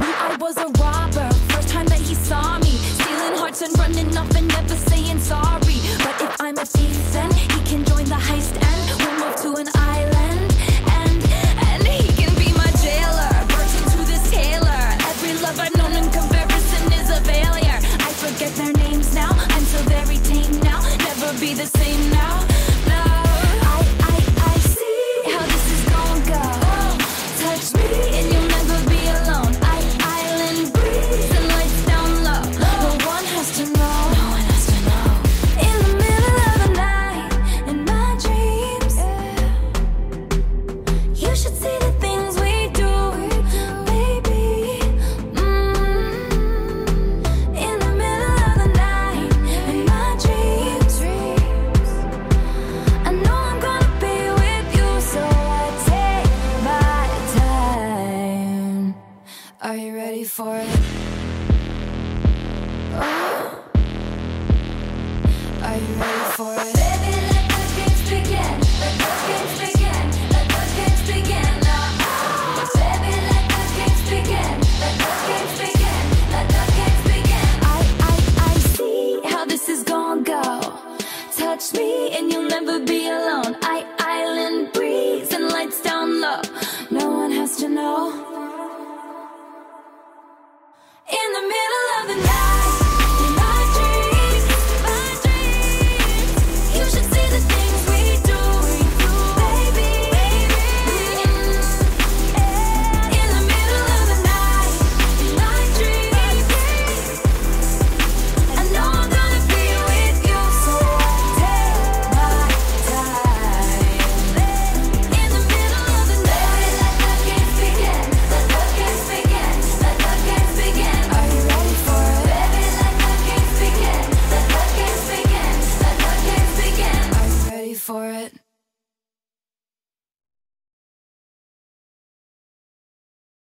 I was a robber. First time that he saw me, stealing hearts and running off and never saying sorry. But if I'm a thief, then he can join the heist and we'll move to an island. And and he can be my jailer. Burton to this Taylor. Every love I've known in comparison is a failure. I forget their names now. I'm so very tame now. Never be the same now. For it? Oh. Are you ready for it? Baby, let the games begin. Let the games begin. Let the games begin. now. Baby, let the games begin. Let the games begin. Let the games begin. I, I, I see how this is gonna go. Touch me and you'll never be alone. I island breeze and lights down low. No one has to know.